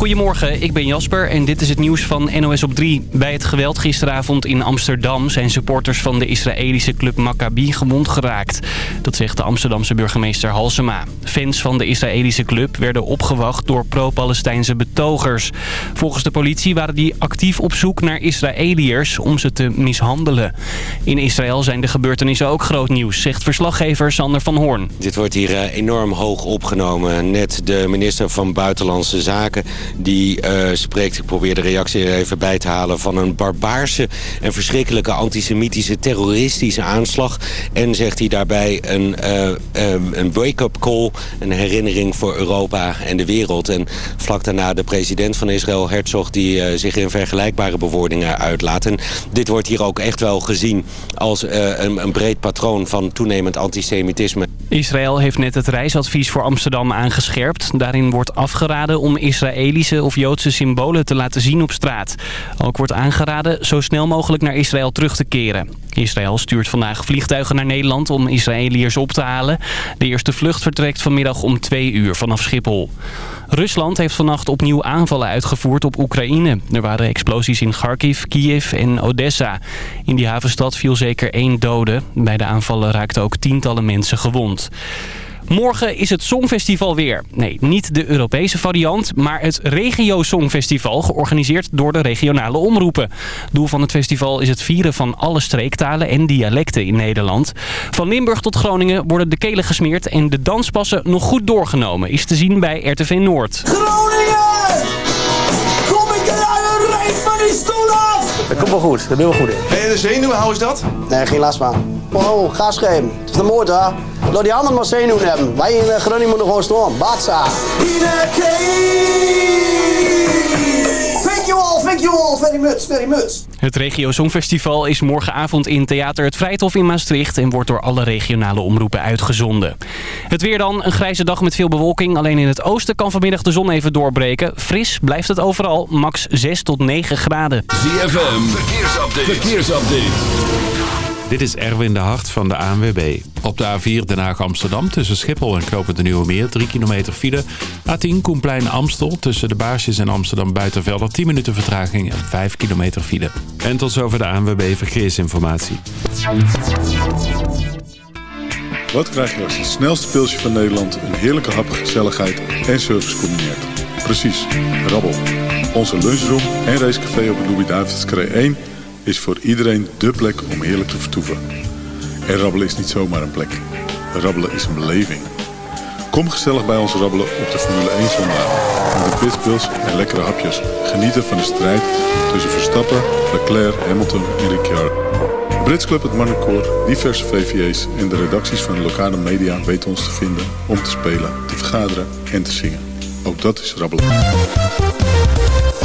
Goedemorgen, ik ben Jasper en dit is het nieuws van NOS op 3. Bij het geweld gisteravond in Amsterdam zijn supporters van de Israëlische club Maccabi gewond geraakt. Dat zegt de Amsterdamse burgemeester Halsema. Fans van de Israëlische club werden opgewacht door pro-Palestijnse betogers. Volgens de politie waren die actief op zoek naar Israëliërs om ze te mishandelen. In Israël zijn de gebeurtenissen ook groot nieuws, zegt verslaggever Sander van Hoorn. Dit wordt hier eh, enorm hoog opgenomen. Net de minister van Buitenlandse Zaken die uh, spreekt, ik probeer de reactie er even bij te halen... van een barbaarse en verschrikkelijke antisemitische terroristische aanslag. En zegt hij daarbij een, uh, um, een wake-up call, een herinnering voor Europa en de wereld. En vlak daarna de president van Israël, Herzog, die zich in vergelijkbare bewoordingen uitlaat. En dit wordt hier ook echt wel gezien als een, een breed patroon van toenemend antisemitisme. Israël heeft net het reisadvies voor Amsterdam aangescherpt. Daarin wordt afgeraden om Of Joodse symbolen te laten zien op straat. Ook wordt aangeraden zo snel mogelijk naar Israël terug te keren. Israël stuurt vandaag vliegtuigen naar Nederland om Israëliërs op te halen. De eerste vlucht vertrekt vanmiddag om twee uur vanaf Schiphol. Rusland heeft vannacht opnieuw aanvallen uitgevoerd op Oekraïne. Er waren explosies in Kharkiv, Kiev en Odessa. In die havenstad viel zeker één dode. Bij de aanvallen raakten ook tientallen mensen gewond. Morgen is het Songfestival weer. Nee, niet de Europese variant, maar het Regio Songfestival... georganiseerd door de regionale omroepen. Doel van het festival is het vieren van alle streektalen en dialecten in Nederland. Van Limburg tot Groningen worden de kelen gesmeerd... en de danspassen nog goed doorgenomen. Is te zien bij RTV Noord. Groningen! Kom ik eruit reet van die stoel! Dat komt wel goed, dat doen we goed in. Ben je de zenuwen? Hoe is dat? Nee, geen last van. Oh, gas geven. Het is de moord, hè? Laat die anderen maar zenuwen hebben. Wij in Groningen moeten gewoon storm. Batsa. Thank you all, very much, very much. Het Regio Songfestival is morgenavond in Theater Het Vrijthof in Maastricht... en wordt door alle regionale omroepen uitgezonden. Het weer dan, een grijze dag met veel bewolking. Alleen in het oosten kan vanmiddag de zon even doorbreken. Fris blijft het overal, max 6 tot 9 graden. ZFM, verkeersupdate. verkeersupdate. Dit is Erwin de Hart van de ANWB. Op de A4 Den Haag-Amsterdam tussen Schiphol en Knopen de Nieuwe Meer 3 kilometer file. A10 Koenplein Amstel tussen de Baarsjes en Amsterdam Buitenvelder 10 minuten vertraging en 5 kilometer file. En tot zover de ANWB Verkeersinformatie. Wat krijg je als het snelste pilsje van Nederland een heerlijke hap, gezelligheid en service combineert? Precies, rabbel. Onze lunchroom en racecafé op de Louis-David's 1 is voor iedereen dé plek om heerlijk te vertoeven. En rabbelen is niet zomaar een plek. Rabbelen is een beleving. Kom gezellig bij ons rabbelen op de Formule 1 zondag. Met de en lekkere hapjes. Genieten van de strijd tussen Verstappen, Leclerc, Hamilton en Ricciardo. De Brits Club, het Marnecoor, diverse VVA's en de redacties van de lokale media weten ons te vinden om te spelen, te vergaderen en te zingen. Ook dat is rabbelen.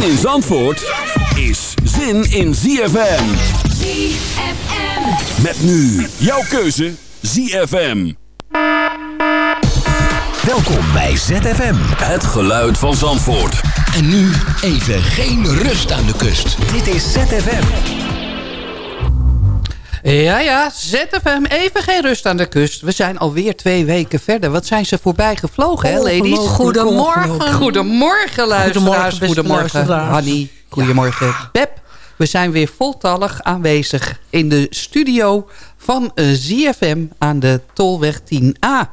Zin in Zandvoort is zin in ZFM. ZFM. Met nu jouw keuze ZFM. Welkom bij ZFM. Het geluid van Zandvoort. En nu even geen rust aan de kust. Dit is ZFM. Ja, ja, ZFM, even geen rust aan de kust. We zijn alweer twee weken verder. Wat zijn ze voorbij gevlogen, hè, ladies? Goedemorgen. Goedemorgen, luisteraars. Goedemorgen, Hanny. Goedemorgen, Pep. We zijn weer voltallig aanwezig in de studio van uh, ZFM aan de Tolweg 10A.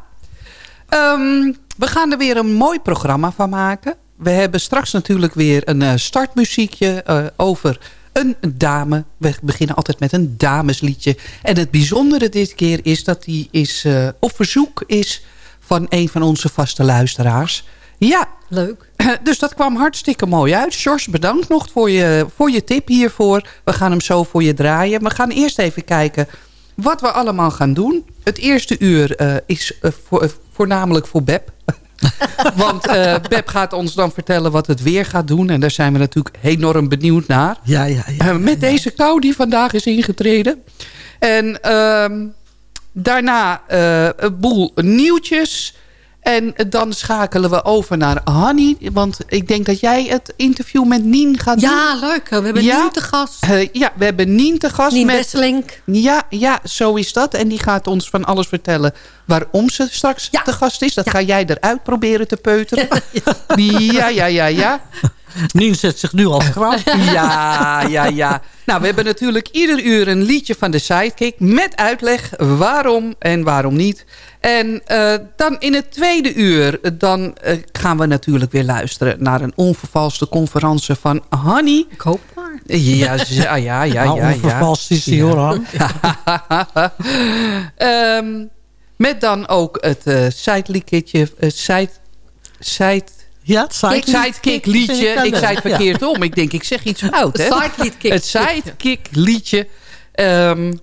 Um, we gaan er weer een mooi programma van maken. We hebben straks natuurlijk weer een uh, startmuziekje uh, over een dame. We beginnen altijd met een damesliedje. En het bijzondere dit keer is dat die is, uh, op verzoek is van een van onze vaste luisteraars. Ja. Leuk. Dus dat kwam hartstikke mooi uit. George, bedankt nog voor je, voor je tip hiervoor. We gaan hem zo voor je draaien. We gaan eerst even kijken wat we allemaal gaan doen. Het eerste uur uh, is uh, voor, voornamelijk voor Beb. Want eh Beb gaat ons dan vertellen wat het weer gaat doen. En daar zijn we natuurlijk enorm benieuwd naar. Ja, ja, ja. Eh, met deze kou die vandaag is ingetreden. En ehm, daarna eh, een boel nieuwtjes. En dan schakelen we over naar Hanny. Want ik denk dat jij het interview met Nien gaat doen. Ja, leuk. We hebben Ja. Nien te gast. Eh, ja, we hebben Nien te gast. Nien met, Besselink. Ja, ja, zo is dat. En die gaat ons van alles vertellen waarom ze straks te gast is. Dat ga jij eruit proberen te peuteren. ja, ja, ja, ja. Nien zet zich nu al schrap. Ja, ja, ja. Nou, we hebben natuurlijk ieder uur een liedje van de Sidekick... met uitleg waarom en waarom niet. En eh, dan in het tweede uur... eh, dan eh, gaan we natuurlijk weer luisteren... naar een onvervalste conferentie van Hanny. Ik hoop maar. Ja, z- ja, ja, ja. Nou, ja, onvervalst is die, hoor, Han. Ehm, met dan ook het sideliedje... eh, side, side, Ja, het sidekick. sidekick liedje. Ik zei het verkeerd om. Ik denk, ik zeg iets fout. Hè? Het sidekick. Het sidekick liedje. Ehm,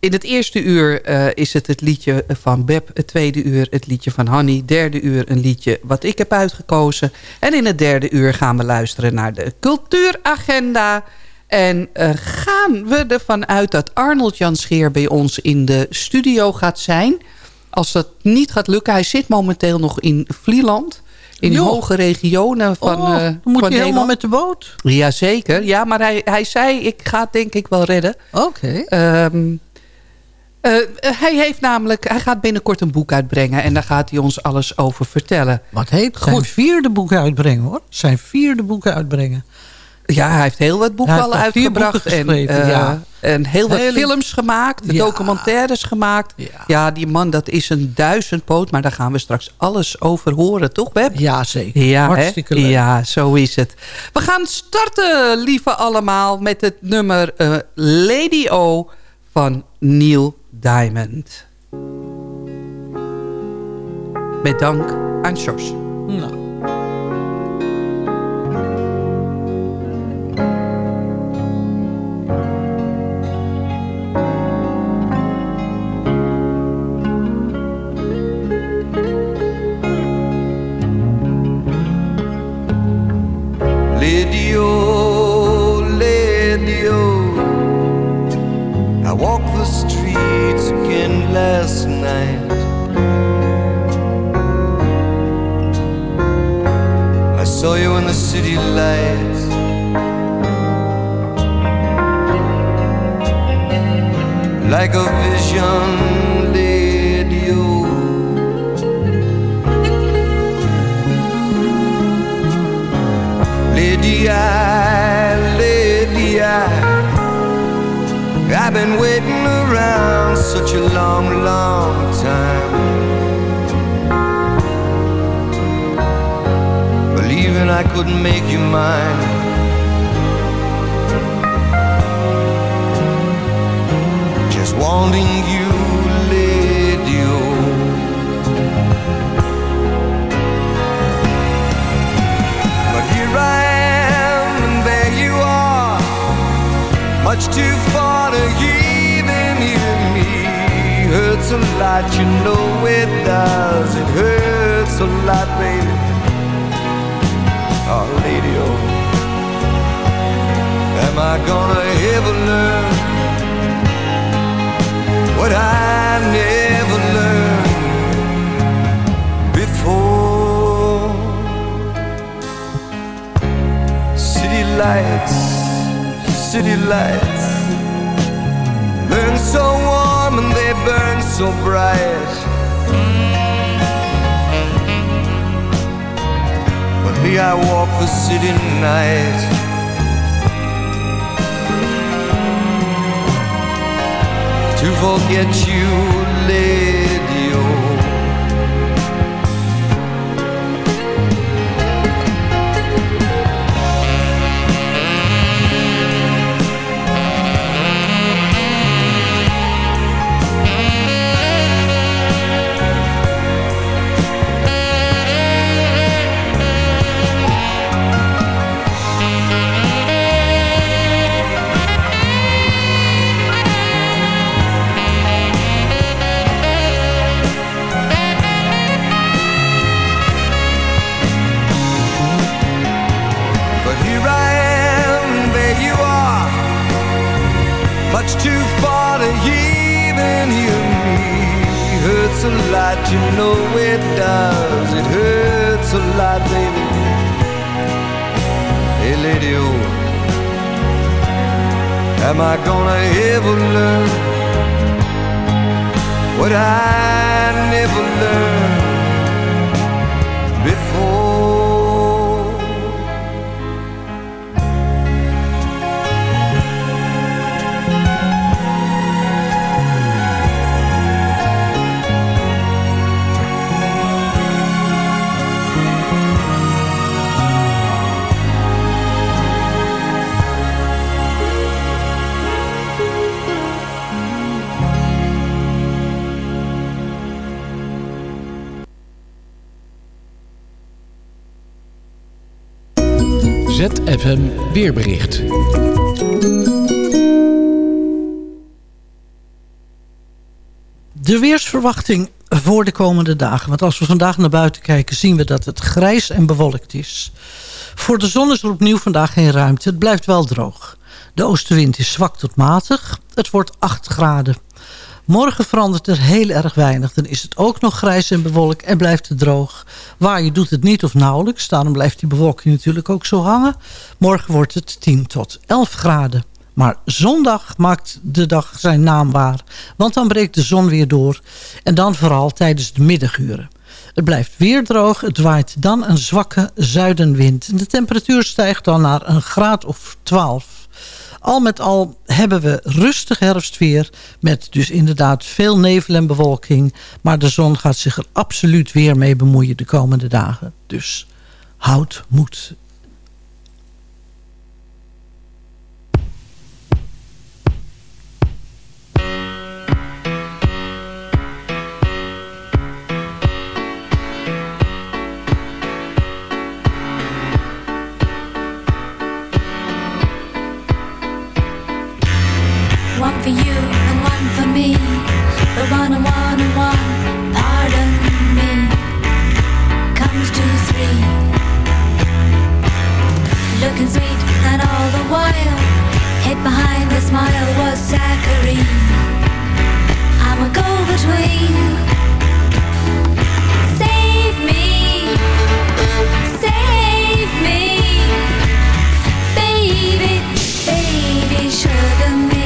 in het eerste uur eh, is het het liedje van Beb. Het tweede uur het liedje van Hanny. Derde uur een liedje wat ik heb uitgekozen. En in het derde uur gaan we luisteren naar de cultuuragenda. En eh, gaan we ervan uit dat Arnold Jan Scheer bij ons in de studio gaat zijn. Als dat niet gaat lukken. Hij zit momenteel nog in Vlieland. In Joh. hoge regionen van, Oh, eh dan van moet je helemaal met de boot. Jazeker. Ja, maar hij, hij zei, ik ga het denk ik wel redden. Oké. Ehm, eh, hij heeft namelijk, hij gaat binnenkort een boek uitbrengen. En daar gaat hij ons alles over vertellen. Wat heet Zijn Goed. vierde boek uitbrengen, hoor. Zijn vierde boek uitbrengen. Ja, hij heeft heel wat boeken uitgebracht. en, eh, ja. en heel wat Hele- films gemaakt. Ja. Documentaires gemaakt. Ja. Ja. die man, dat is een duizendpoot. Maar daar gaan we straks alles over horen, toch Beb? Ja, zeker. Ja, hè? Hartstikke leuk. ja, zo is het. We gaan starten, lieve allemaal, met het nummer eh, Lady O van Neil Diamond. Met dank aan Sjors. Nou. Lady O, Lady O, I walked the streets again last night. I saw you in the city lights. Like a vision, been waiting around such a long, long time. Believing I couldn't make you mine. Just wanting you, Lady. But here I am, and there you are, much too far to me. Hurts a lot, you know it does. It hurts a lot, baby. Oh, lady, oh, am I gonna ever learn what I never learned before? City lights, city lights burn so burn so bright. But me, I walk the city night. To forget you, lady. You know it does. It hurts a lot, baby. Hey, lady, oh, am I gonna ever learn what I never learned ZFM Weerbericht. De weersverwachting voor de komende dagen. Want als we vandaag naar buiten kijken zien we dat het grijs en bewolkt is. Voor de zon is er opnieuw vandaag geen ruimte. Het blijft wel droog. De oostenwind is zwak tot matig. Het wordt 8 graden. Morgen verandert er heel erg weinig. Dan is het ook nog grijs en bewolkt en blijft het droog. Waar je doet het niet of nauwelijks. Daarom blijft die bewolking natuurlijk ook zo hangen. Morgen wordt het 10 tot 11 graden. Maar zondag maakt de dag zijn naam waar. Want dan breekt de zon weer door. En dan vooral tijdens de middaguren. Het blijft weer droog. Het waait dan een zwakke zuidenwind. En de temperatuur stijgt dan naar een graad of 12. Al met al hebben we rustig herfstweer. Met dus inderdaad veel nevel en bewolking. Maar de zon gaat zich er absoluut weer mee bemoeien de komende dagen. Dus houd moed. Looking sweet and all the while, hid behind the smile was saccharine. I'm a go-between. Save me, save me, baby, baby, sugar me.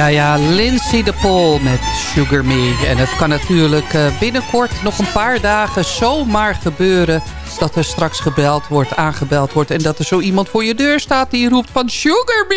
Ja, ja, Lindsay de Pol met Sugar Me. En het kan natuurlijk eh, binnenkort nog een paar dagen zomaar gebeuren... dat er straks gebeld wordt, aangebeld wordt... en dat er zo iemand voor je deur staat die roept van Sugar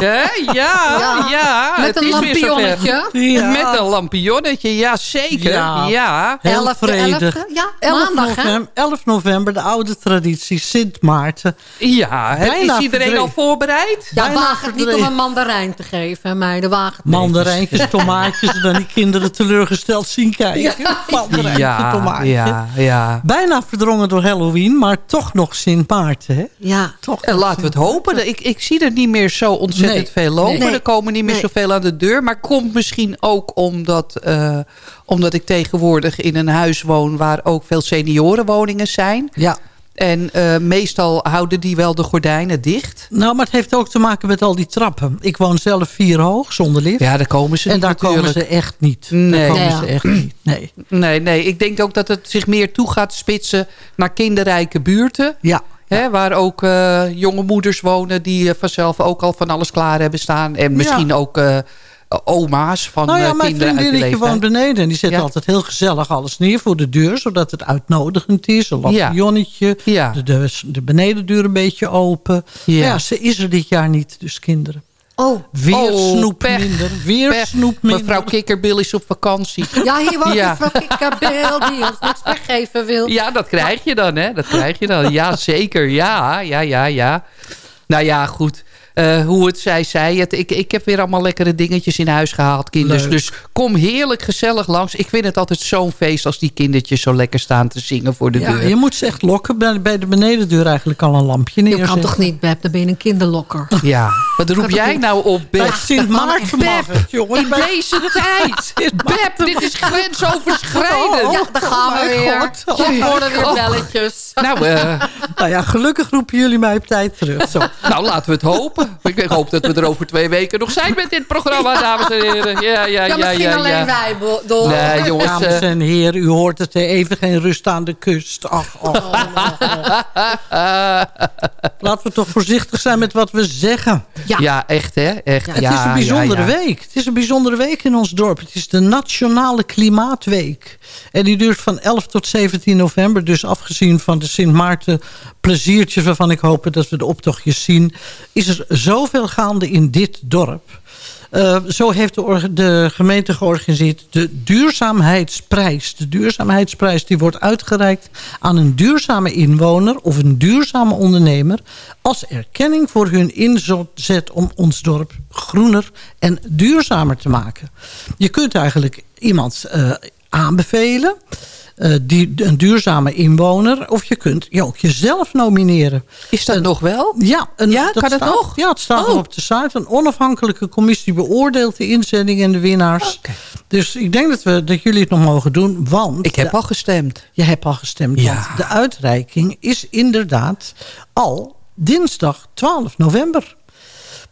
ja, ja, ja, Met het een lampionnetje. Ja. Met een lampionnetje, ja zeker. Ja. Ja. Heel 11e, vredig. 11e, ja, 11 maandag, hè? november, 11 november, de oude traditie, Sint Maarten. Ja, hè, is iedereen verdreven. al voorbereid? Ja, Bijna waag het niet om een mandarijn te geven, meiden. Waag het. Mandarijntjes, tomaatjes, en dan die kinderen teleurgesteld zien kijken. Mandarijntje, Ja, tomaatje. ja, ja. Bijna verdrongen door Halloween, maar toch nog Sint Maarten. Hè? Ja. Toch En laten we het hopen. Ik, ik zie er niet meer zo ontzettend Nee. veel lopen. Nee. Er komen niet meer Nee. zoveel aan de deur. Maar komt misschien ook omdat, eh, omdat ik tegenwoordig in een huis woon... waar ook veel seniorenwoningen zijn. Ja. En eh, meestal houden die wel de gordijnen dicht. Nou, maar het heeft ook te maken met al die trappen. Ik woon zelf vier hoog, zonder lift. Ja, daar komen ze en niet daar komen ze echt niet. Nee. Daar komen Nee. ze echt niet. Nee. Nee, nee, ik denk ook dat het zich meer toe gaat spitsen... naar kinderrijke buurten. Ja. Hè, waar ook eh, jonge moeders wonen die eh, vanzelf ook al van alles klaar hebben staan. En misschien ook eh, oma's van Nou ja, eh, mijn kinderen uit de vriendinnetje leeftijd. woont beneden. En die zet Ja. altijd heel gezellig alles neer voor de deur. Zodat het uitnodigend is. Een lampionnetje. Ja. De, de, de benedendeur een beetje open. Ja. Ze is er dit jaar niet. Dus kinderen. Oh. Weer Oh, snoep pech. minder. Weer Pech. snoep minder. Mevrouw Kikkerbil is op vakantie. Ja, hier woont Ja. mevrouw Kikkerbeel die ons niks weggeven wil. Ja, dat krijg je dan, hè? Dat krijg je dan. Ja, zeker. Ja, ja, ja, ja. Nou ja, goed. Eh, hoe het zij, zij het. Ik, ik heb weer allemaal lekkere dingetjes in huis gehaald, kinders. Leuk. Dus kom heerlijk gezellig langs. Ik vind het altijd zo'n feest als die kindertjes zo lekker staan te zingen voor de Ja, deur. je moet ze echt lokken. Bij, bij de benedendeur eigenlijk al een lampje Je neerzetten. kan toch niet, Beb? Dan ben je een kinderlokker. Ja, wat roep jij nou op, Bij Beb? Sint Maarten jongens. in Bij- deze tijd. Beb, dit is grensoverschrijdend. Oh, Ja, daar gaan we mijn weer. God. Dan worden weer Oh. belletjes. Nou, eh, Nou ja, gelukkig roepen jullie mij op tijd terug. Zo. nou, laten we het hopen. Ik hoop dat we er over twee weken nog zijn met dit programma, dames en heren. Ja, ja, Ja, ja, misschien ja. alleen wij, Dol. Nee, jongens. Dames eh, en heren, u hoort het. Even geen rust aan de kust. Ach, ach, ach, ach. Laten we toch voorzichtig zijn met wat we zeggen. Ja. Ja, echt hè? Echt. Het ja, is een bijzondere ja, ja. week. Het is een bijzondere week in ons dorp. Het is de Nationale Klimaatweek. En die duurt van 11 tot 17 november. Dus afgezien van de Sint Maarten pleziertjes... waarvan ik hoop dat we de optochtjes zien... is er zoveel gaande in dit dorp. Eh, zo heeft de, de gemeente georganiseerd de duurzaamheidsprijs. De duurzaamheidsprijs die wordt uitgereikt aan een duurzame inwoner of een duurzame ondernemer als erkenning voor hun inzet om ons dorp groener en duurzamer te maken. Je kunt eigenlijk iemand eh, aanbevelen. Eh, die, een duurzame inwoner. Of je kunt je ook jezelf nomineren. Is dat nog wel? Ja, een, Ja, kan het staat- nog? Ja, het staat Oh. op de site. Een onafhankelijke commissie beoordeelt de inzending en de winnaars. Dus ik denk dat, we, dat jullie het nog mogen doen. Want Ik heb de- al gestemd. je hebt al gestemd. Ja. Want de uitreiking is inderdaad al dinsdag 12 november.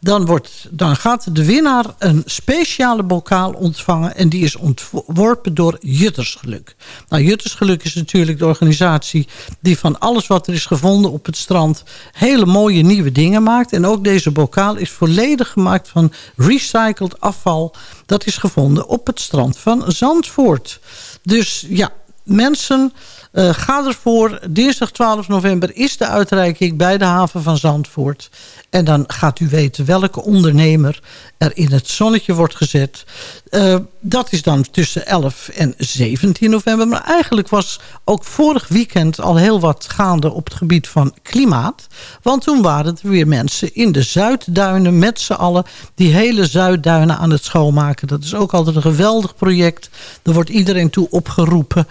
Dan, wordt, dan gaat de winnaar een speciale bokaal ontvangen. En die is ontworpen door Juttersgeluk. Nou, Juttersgeluk is natuurlijk de organisatie die van alles wat er is gevonden op het strand... hele mooie nieuwe dingen maakt. En ook deze bokaal is volledig gemaakt van recycled afval. Dat is gevonden op het strand van Zandvoort. Dus ja, mensen... Eh, ga ervoor. Dinsdag 12 november is de uitreiking bij de haven van Zandvoort. En dan gaat u weten welke ondernemer er in het zonnetje wordt gezet. Eh, dat is dan tussen 11 en 17 november. Maar eigenlijk was ook vorig weekend al heel wat gaande op het gebied van klimaat. Want toen waren er weer mensen in de Zuidduinen met z'n allen... die hele Zuidduinen aan het schoonmaken. Dat is ook altijd een geweldig project. Daar wordt iedereen toe opgeroepen...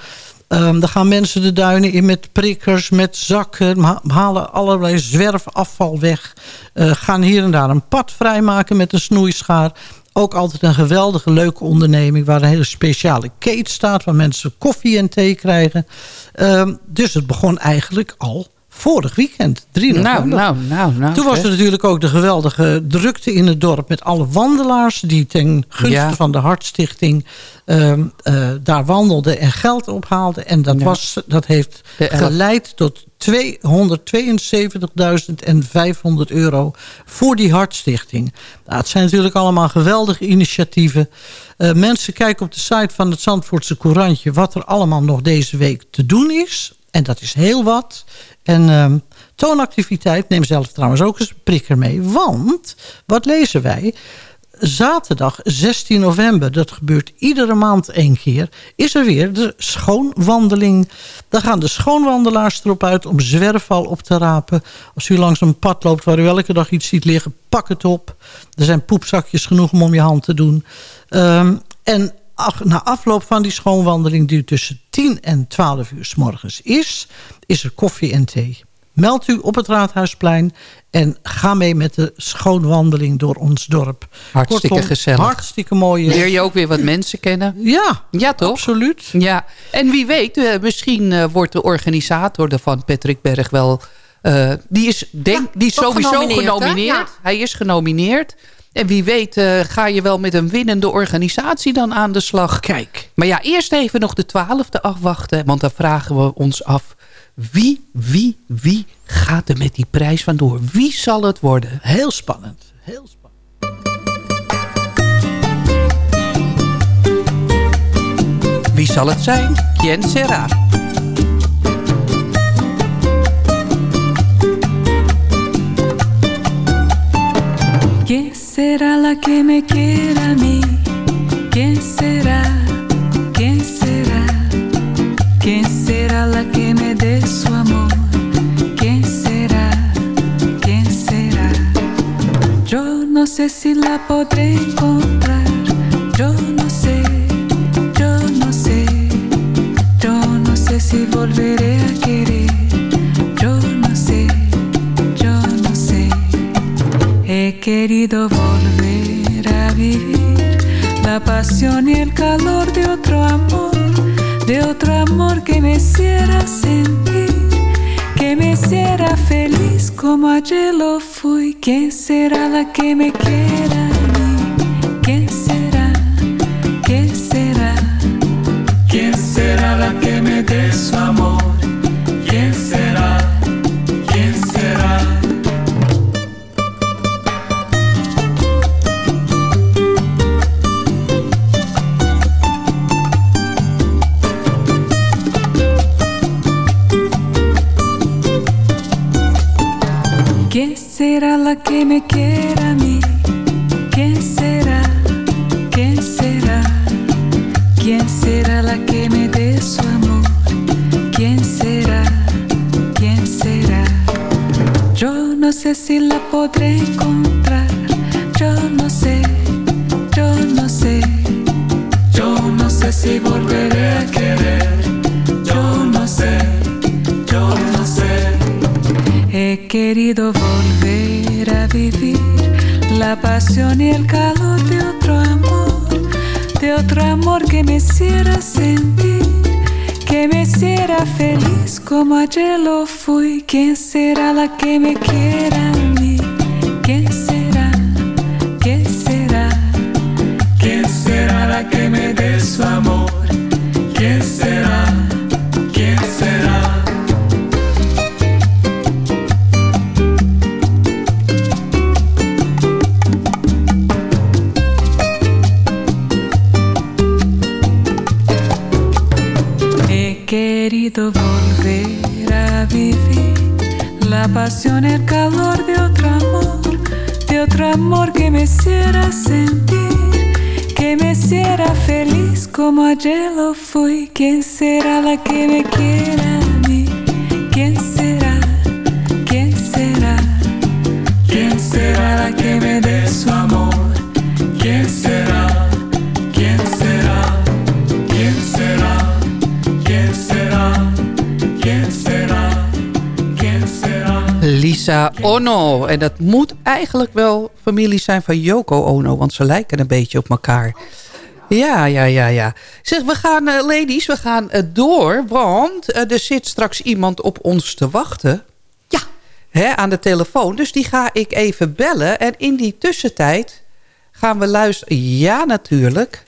Um, dan gaan mensen de duinen in met prikkers, met zakken. Halen allerlei zwerfafval weg. Uh, gaan hier en daar een pad vrijmaken met een snoeischaar. Ook altijd een geweldige, leuke onderneming... waar een hele speciale kate staat... waar mensen koffie en thee krijgen. Um, dus het begon eigenlijk al vorig weekend, 3 Nou, november. nou, nou, nou. Toen was er natuurlijk ook de geweldige drukte in het dorp... met alle wandelaars die ten gunste Ja. van de Hartstichting... ehm, eh, daar wandelden en geld ophaalden. En dat, Ja. was, dat heeft geleid tot 272.500 euro voor die Hartstichting. Nou, het zijn natuurlijk allemaal geweldige initiatieven. Eh, mensen kijken op de site van het Zandvoortse Courantje... wat er allemaal nog deze week te doen is. En dat is heel wat. En ehm, toonactiviteit, neem zelf trouwens ook eens een prikker mee. Want, wat lezen wij? Zaterdag 16 november, dat gebeurt iedere maand één keer... is er weer de schoonwandeling. Dan gaan de schoonwandelaars erop uit om zwerfval op te rapen. Als u langs een pad loopt waar u elke dag iets ziet liggen... pak het op. Er zijn poepzakjes genoeg om om je hand te doen. Ehm, en ach- na afloop van die schoonwandeling... die tussen 10 en 12 uur s morgens is... is er koffie en thee. Meld u op het Raadhuisplein en ga mee met de schoonwandeling door ons dorp. Hartstikke Kortom, gezellig. Hartstikke mooie. Leer je ook weer wat mensen kennen. Ja, ja toch? absoluut. Ja, en wie weet, eh, misschien eh, wordt de organisator ervan, Patrick Berg, wel... eh, die is, denk, die is sowieso genomineerd, genomineerd. hè? Ja. Hij is genomineerd. En wie weet eh, ga je wel met een winnende organisatie dan aan de slag. Kijk. Maar ja, eerst even nog de twaalfde afwachten. Want dan vragen we ons af... Wie, wie, wie gaat er met die prijs vandoor? Wie zal het worden? Heel spannend. Heel spannend. Wie zal het zijn? Quien será? Será la que me quiera a mí? ¿Quién será? ¿Quién será? ¿Quién será la que me dé su amor? ¿Quién será? ¿Quién será? Yo no sé si la podré encontrar. Yo no sé, yo no sé. Yo no sé si volveré a querer. He querido volver a vivir la pasión y el calor de otro amor, de otro amor que me hiciera sentir, que me hiciera feliz como ayer lo fui. ¿Quién será la que me quiera a mí? ¿Quién será? ¿Quién será? ¿Quién será la que me dé su amor? Me el calor de otro amor, de otro amor que me hiciera sentir, que me hiciera feliz como ayer lo fui. ¿Quién será la que me quiera hiciera feliz como ayer lo fui. ¿Quién será la que me quiera a mí? ¿Quién será? ¿Quién será? ¿Quién será la que me dé su amor? ¿Quién será? ¿Quién será? ¿Quién será? ¿Quién será? ¿Quién será? ¿Quién será? Lisa Ono. En dat moet eigenlijk wel familie zijn van Yoko Ono. Want ze lijken een beetje op elkaar. Ja, ja, ja, ja. Zeg, we gaan, eh, ladies, we gaan eh, door. Want eh, er zit straks iemand op ons te wachten. hè, aan de telefoon. Dus die ga ik even bellen. En in die tussentijd gaan we luisteren. Ja, natuurlijk.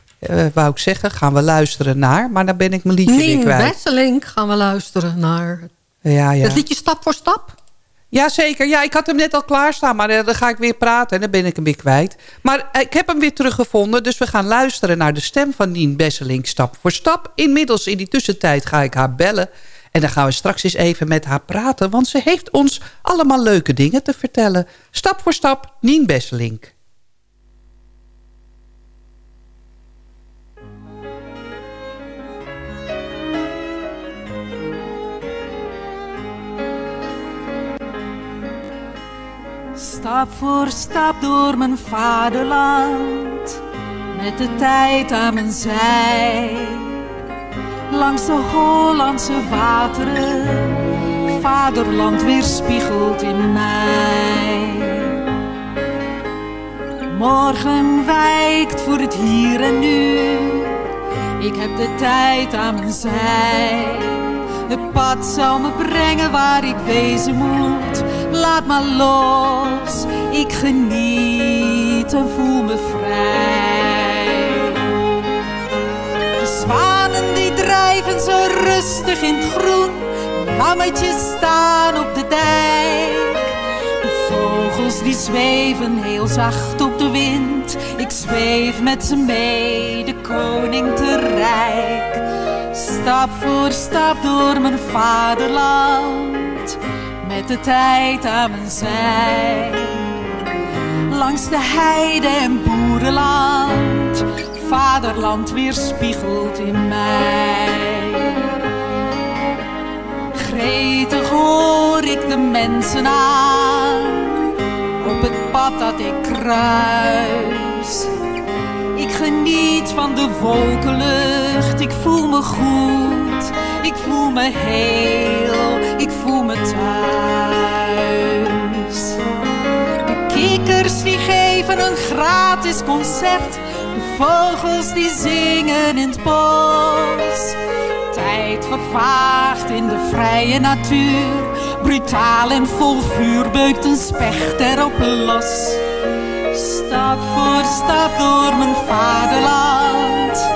Wou ik zeggen, gaan we luisteren naar. Maar dan ben ik mijn liedje weer Nien kwijt. Wesseling gaan we luisteren naar. Ja, ja. Het liedje Stap voor Stap. Jazeker, ja, ik had hem net al klaarstaan, maar eh, dan ga ik weer praten en dan ben ik hem weer kwijt. Maar eh, ik heb hem weer teruggevonden, dus we gaan luisteren naar de stem van Nien Besseling stap voor stap. Inmiddels in die tussentijd ga ik haar bellen en dan gaan we straks eens even met haar praten, want ze heeft ons allemaal leuke dingen te vertellen. Stap voor stap, Nien Besseling. Stap voor stap door mijn vaderland, met de tijd aan mijn zij. Langs de Hollandse wateren, vaderland weerspiegelt in mij. Morgen wijkt voor het hier en nu, ik heb de tijd aan mijn zij. Het pad zal me brengen waar ik wezen moet. Laat maar los, ik geniet en voel me vrij. De zwanen die drijven zo rustig in het groen. Lammetjes staan op de dijk. De vogels die zweven heel zacht op de wind. Ik zweef met ze mee, de koning te rijk. Stap voor stap door mijn vaderland, met de tijd aan mijn zij. Langs de heide en boerenland, vaderland weerspiegelt in mij. Gretig hoor ik de mensen aan, op het pad dat ik kruis. Geniet van de wolkenlucht, ik voel me goed, ik voel me heel, ik voel me thuis. De kikkers die geven een gratis concert, de vogels die zingen in het bos. Tijd vervaagt in de vrije natuur, brutaal en vol vuur beukt een specht erop los. Stap voor stap door mijn vaderland.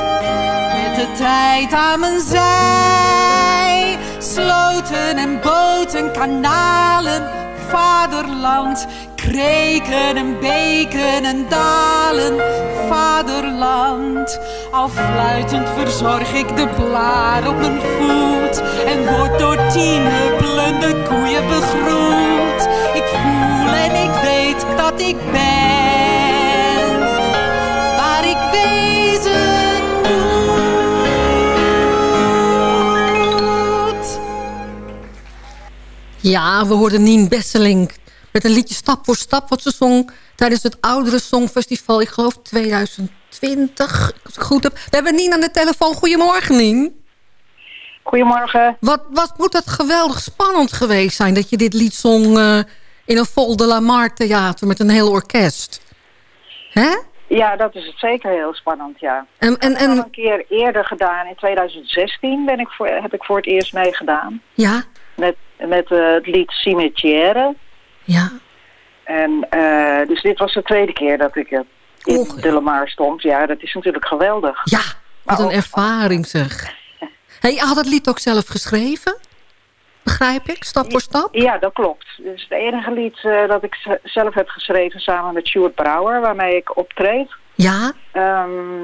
Met de tijd aan mijn zij. Sloten en boten, kanalen, vaderland. Kreken en beken en dalen, vaderland. Al fluitend verzorg ik de blaar op mijn voet. En word door tien huppelende koeien begroet. Ik voel en ik weet dat ik ben Ja, we hoorden Nien Besseling met een liedje Stap voor Stap... wat ze zong tijdens het Oudere Songfestival, ik geloof 2020. Als ik goed heb. We hebben Nien aan de telefoon. Goedemorgen, Nien. Goedemorgen. Wat, wat moet dat geweldig spannend geweest zijn... dat je dit lied zong eh, in een Vol de la Mar theater met een heel orkest. Hè? Ja, dat is het zeker heel spannend, ja. En, en, Ik heb en, al een keer eerder gedaan, in 2016 ben ik voor, heb ik voor het eerst meegedaan. ja, Met, met eh, het lied Cimetière. ja. En eh, dus dit was de tweede keer dat ik eh, in de Lamar stond. Ja, dat is natuurlijk geweldig. Ja, wat een ervaring zeg. Hey, je had het lied ook zelf geschreven? Begrijp ik, stap voor stap? Ja, dat klopt. Het is het enige lied dat ik zelf heb geschreven samen met Stuart Brouwer, waarmee ik optreed. Ja? Ehm,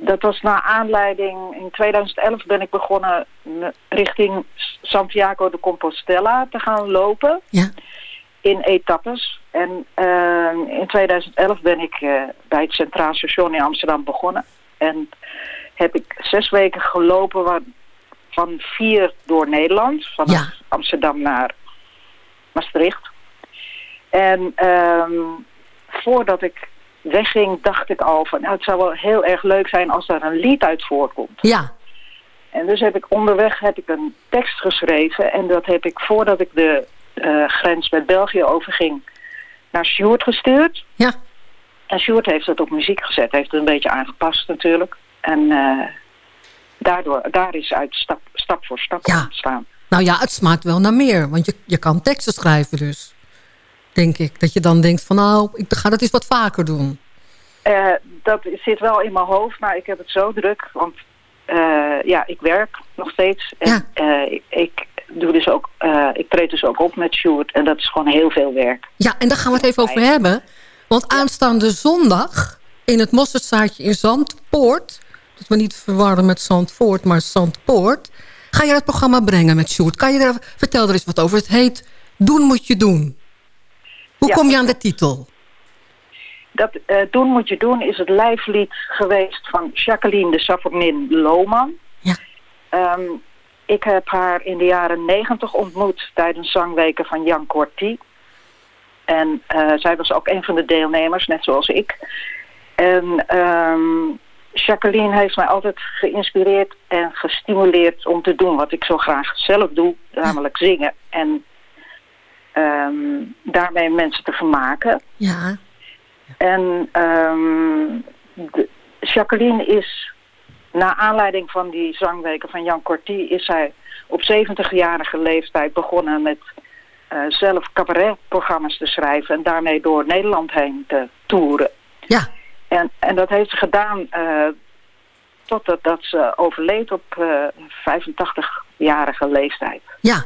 dat was naar aanleiding, in 2011 ben ik begonnen richting Santiago de Compostela te gaan lopen. Ja. In etappes. En ehm, in 2011 ben ik eh, bij het Centraal Station in Amsterdam begonnen. En heb ik zes weken gelopen waar, van vier door Nederland. Van Amsterdam naar Maastricht. En ehm, voordat ik wegging, dacht ik al van... Nou, het zou wel heel erg leuk zijn als daar een lied uit voorkomt. Ja. En dus heb ik onderweg heb ik een tekst geschreven. En dat heb ik voordat ik de eh, grens met België overging naar Sjoerd gestuurd. Ja. En Sjoerd heeft het op muziek gezet. Heeft het een beetje aangepast natuurlijk. En eh, daardoor, daar is uit stap, stap voor stap ontstaan. Nou ja, het smaakt wel naar meer, want je, je kan teksten schrijven dus. Denk ik. Dat je dan denkt van nou, ik ga dat eens wat vaker doen. Eh, dat zit wel in mijn hoofd, maar ik heb het zo druk. Want eh, ja, ik werk nog steeds. En eh, ik, ik doe dus ook, ik treed dus ook op met Sjoerd. En dat is gewoon heel veel werk. Ja, en daar gaan we het even over hebben. Want aanstaande zondag in het Mosterdzaadje in Zandpoort... dus maar niet verwarren met Zandvoort, maar Zandpoort... ga je dat programma brengen met Sjoerd. Kan je er, vertel er eens wat over. Het heet Doen moet je doen. Hoe Ja. kom je aan de titel? Dat eh, Doen moet je doen is het lijflied geweest van Jacqueline de Savornin Lohman. Ja. Ehm, ik heb haar in de jaren negentig ontmoet tijdens zangweken van Jan Corti. En eh, zij was ook een van de deelnemers, net zoals ik. En ehm, Jacqueline heeft mij altijd geïnspireerd en gestimuleerd om te doen wat ik zo graag zelf doe, namelijk zingen. En ehm, daarmee mensen te vermaken. Ja. En ehm, de- Jacqueline is, na aanleiding van die zangweken van Jan Corti, is zij op 70-jarige leeftijd begonnen met eh, zelf cabaretprogramma's te schrijven en daarmee door Nederland heen te toeren. Ja. En, en dat heeft ze gedaan eh, totdat dat ze overleed op eh 85-jarige leeftijd. Ja.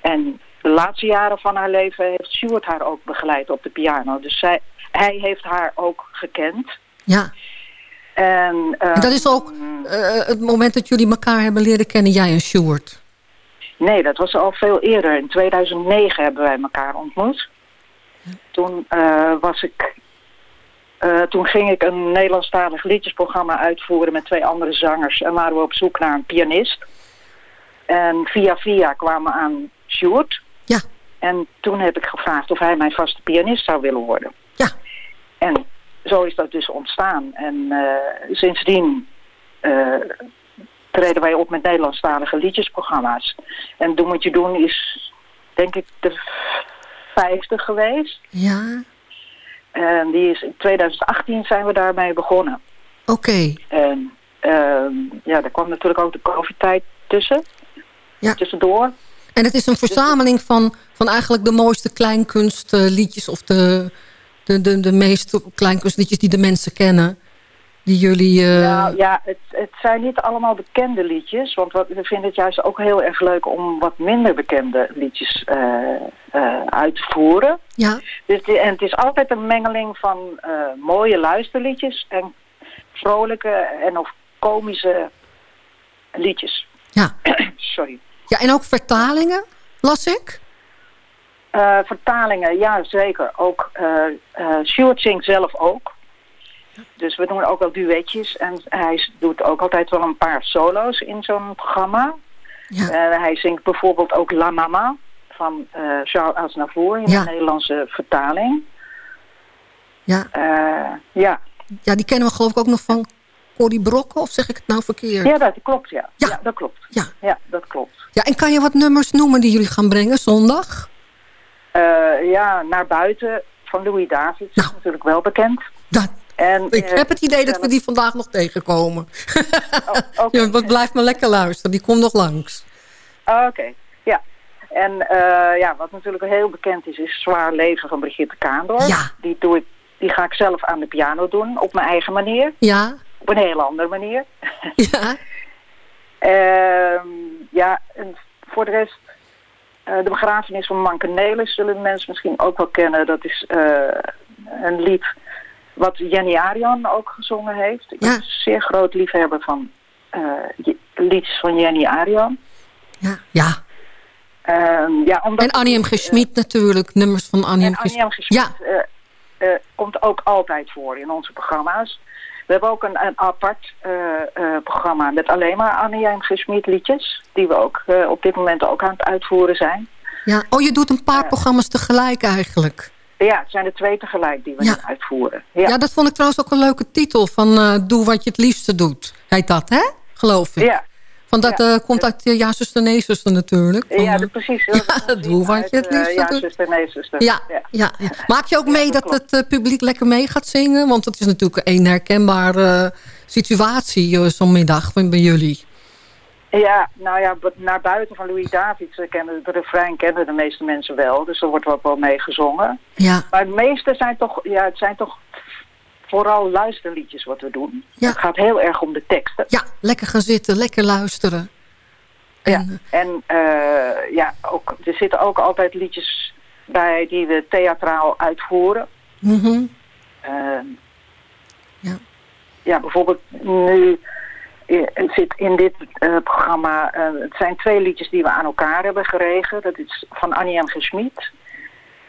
En de laatste jaren van haar leven heeft Stuart haar ook begeleid op de piano. Dus zij, hij heeft haar ook gekend. Ja. En, En dat is ook eh, het moment dat jullie elkaar hebben leren kennen, jij en Sjoerd. Nee, dat was al veel eerder. In 2009 hebben wij elkaar ontmoet. Toen eh, was ik... eh, toen ging ik een Nederlandstalig liedjesprogramma uitvoeren met twee andere zangers. En waren we op zoek naar een pianist. En via via kwamen we aan Sjoerd. En toen heb ik gevraagd of hij mijn vaste pianist zou willen worden. Ja. En zo is dat dus ontstaan. En eh, sindsdien eh, treden wij op met Nederlandstalige liedjesprogramma's. En Doe Moet Je Doen is denk ik de vijfde geweest. Ja. En die is in 2018 zijn we daarmee begonnen. Oké. En ehm, ja, daar kwam natuurlijk ook de covid-tijd tussen. Ja. Tussendoor. En het is een verzameling van, van eigenlijk de mooiste kleinkunstliedjes... of de, de, de, de meeste kleinkunstliedjes die de mensen kennen. Die jullie... Nou ja, het, het zijn niet allemaal bekende liedjes. Want wat, we vinden het juist ook heel erg leuk om wat minder bekende liedjes eh, uit te voeren. ja. Dus die- en het is altijd een mengeling van mooie luisterliedjes en vrolijke en of komische liedjes. Ja. Sorry. Ja, en ook vertalingen, las ik. Eh, vertalingen, ja zeker. Ook eh eh Stuart zingt zelf ook. Dus we doen ook wel duetjes. En hij doet ook altijd wel een paar solo's in zo'n programma. Eh, hij zingt bijvoorbeeld ook La Mama van eh Charles Aznavour in Ja. de Nederlandse vertaling. Ja. Ja. Ja, die kennen we geloof ik ook nog van Corrie Brokken. Of zeg ik het nou verkeerd? ja, dat klopt, ja. Ja, dat klopt. Ja. ja, dat klopt. Ja, en kan je wat nummers noemen die jullie gaan brengen zondag? Eh, ja, naar buiten van Louis Davids is natuurlijk wel bekend. Dat, en, ik eh, heb het idee dat we die vandaag nog tegenkomen. ja, wat blijft me lekker luisteren. Die komt nog langs. Ah, Oké, ja. En eh, ja, wat natuurlijk heel bekend is, is Zwaar Leven van Brigitte Kaandorp. Ja. Die, doe ik, die ga ik zelf aan de piano doen, op mijn eigen manier. Ja. Op een hele andere manier. Ja. Ehm, ja, en voor de rest, eh, de begrafenis van Manke Nelis zullen mensen misschien ook wel kennen. Dat is eh, een lied wat Jenny Arian ook gezongen heeft. Ik ben een zeer groot liefhebber van eh, je- liedjes van Jenny Arian. Ja. ja. Ehm, ja omdat En Annie M. G. Schmid natuurlijk. Nummers van Annie M. G. Annie M. G. Schmid eh, eh, komt ook altijd voor in onze programma's. We hebben ook een, een apart eh, eh, programma met alleen maar. G. Schmid liedjes. Die we ook eh, op dit moment ook aan het uitvoeren zijn. Ja. Oh, je doet een paar programma's tegelijk eigenlijk. Ja, het zijn er twee tegelijk die we nu uitvoeren. Ja. Ja. dat vond ik trouwens ook een leuke titel. Van Doe wat je het liefste doet. Heet dat, hè? Geloof ik. Ja. Van dat eh, komt uit uh, Ja, zuster, nee, zuster natuurlijk. Van, ja, eh, de- precies. Ja, doe wat je het liefste ja, doet. zuster, nee, zuster. Ja, ja. ja. Maak je ook mee dat, het eh, publiek lekker mee gaat zingen? Want het is natuurlijk een herkenbare situatie eh, zo'n middag bij jullie. Ja, nou ja, naar buiten van Louis Davids eh, kennen de refrein kennen de meeste mensen wel. Dus er wordt ook wel mee gezongen. Ja. Maar het meeste zijn toch, ja, het zijn toch vooral luisterliedjes wat we doen. Ja. Het gaat heel erg om de teksten. Ja, lekker gaan zitten, lekker luisteren. Ja. En eh, ja, ook, er zitten ook altijd liedjes bij die we theatraal uitvoeren. Eh, Ja. ja, bijvoorbeeld nu eh, zit in dit eh, programma, eh, het zijn twee liedjes die we aan elkaar hebben geregen. Dat is van Annie M. Gesmied.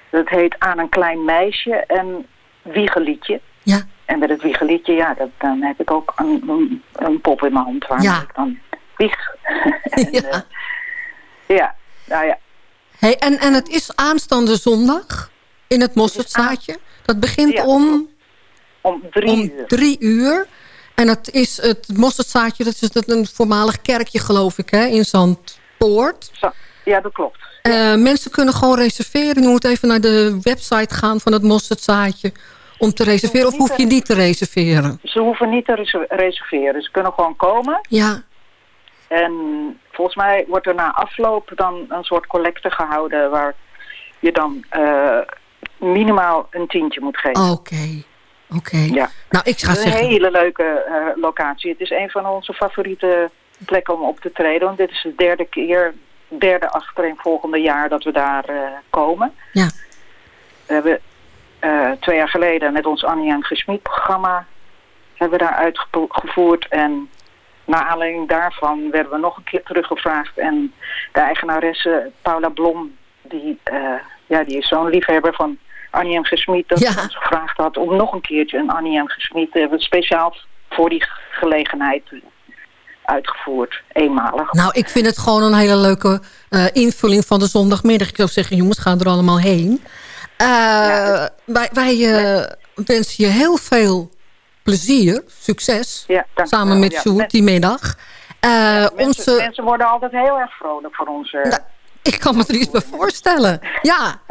Dat heet Aan een klein meisje en Wiegeliedje. Ja. En met het Wiegeliedje, ja, dat, dan heb ik ook een, een, pop in mijn hand waar Ja. ik dan wieg. en, ja. ja, nou ja. Hey, en, en het is aanstaande zondag in het mosterdzaadje. Dat begint Ja, om, om drie om uur. drie uur. En dat is het mosterdzaadje, dat is een voormalig kerkje geloof ik, hè, in Zandpoort. Zo, ja, dat klopt. Eh, mensen kunnen gewoon reserveren. Je moet even naar de website gaan van het mosterdzaadje om te reserveren. Of hoef je niet te reserveren? Ze hoeven niet te reser- reserveren. Ze kunnen gewoon komen. Ja, En volgens mij wordt er na afloop dan een soort collecte gehouden... waar je dan eh, minimaal een tientje moet geven. oké. Oké. Ja. Nou, ik ga Het is een zeggen... hele leuke eh, locatie. Het is een van onze favoriete plekken om op te treden. Want dit is de derde keer, derde achtereenvolgende jaar dat we daar eh, komen. Ja. We hebben eh, twee jaar geleden met ons Annie en Gesmied programma hebben we daar uitgevoerd. En naar aanleiding daarvan werden we nog een keer teruggevraagd. En de eigenaresse Paula Blom, die, eh, ja, die is zo'n liefhebber van Annie. Gesmied... dat ze ons gevraagd had om nog een keertje een Annie. Gesmied... te hebben speciaal voor die gelegenheid uitgevoerd, eenmalig. Nou, ik vind het gewoon een hele leuke eh, invulling van de zondagmiddag. Ik zou zeggen, jongens, gaan er allemaal heen. Eh, wij wij eh, wensen je heel veel plezier, succes. samen wel, met ja. Sjoerd, die middag. Eh, Mensen, onze, mensen worden altijd heel erg vrolijk voor ons. eh, ik kan me er iets bij voorstellen. Ja,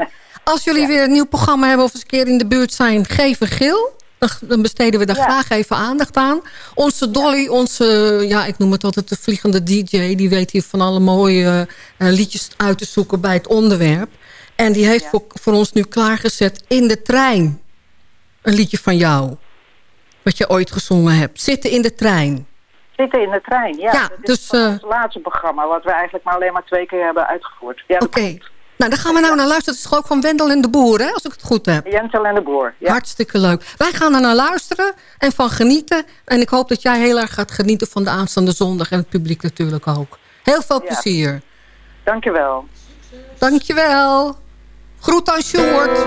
als jullie weer een nieuw programma hebben of eens een keer in de buurt zijn, geef een gil. Dan, besteden we daar graag even aandacht aan. Onze Dolly, onze, ja, ik noem het altijd de vliegende DJ... die weet hier van alle mooie liedjes uit te zoeken bij het onderwerp. En die heeft voor, voor ons nu klaargezet in de trein. Een liedje van jou. Wat je ooit gezongen hebt. Zitten in de trein. Zitten in de trein, ja. Ja, dat is dus, van eh, ons laatste programma, wat we eigenlijk maar alleen maar twee keer hebben uitgevoerd. Ja, Oké. Nou, daar gaan we nou naar luisteren. Het is ook van Wendel en de Boer, hè, als ik het goed heb. Jentel en de Boer, ja. Hartstikke leuk. Wij gaan er naar luisteren en van genieten. En ik hoop dat jij heel erg gaat genieten van de aanstaande zondag. En het publiek natuurlijk ook. Heel veel plezier. Dankjewel. Dankjewel. Groet aan Sjoerd.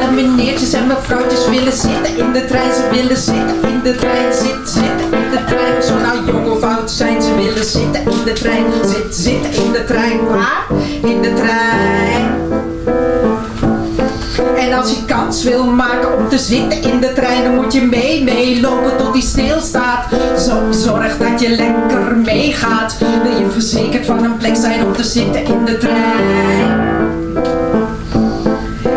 Alle meneertjes en mevrouwtjes willen zitten in de trein, ze willen zitten in de trein, zitten, zitten in de trein. Zo nou jong of oud zijn, ze willen zitten in de trein, zitten, zitten in de trein. Waar? In de trein. En als je kans wil maken om te zitten in de trein, dan moet je mee, meelopen tot die stilstaat. Zo, zorg dat je lekker meegaat. Wil je verzekerd van een plek zijn om te zitten in de trein?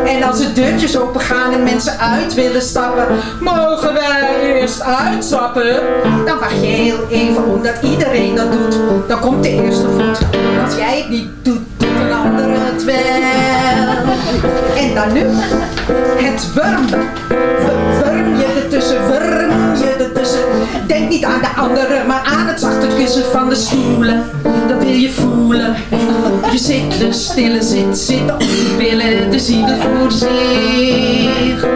En als de deurtjes open gaan en mensen uit willen stappen, mogen wij eerst uitstappen? Dan wacht je heel even omdat iedereen dat doet. Dan komt de eerste voet. Als jij het niet doet, het wel. En dan nu het wurmen. W- Wurm je ertussen, wurm je ertussen. Denk niet aan de anderen, maar aan het zachte kussen van de stoelen. Dat wil je voelen. Je zit de stille zit, zit op je billen, dus voor zich.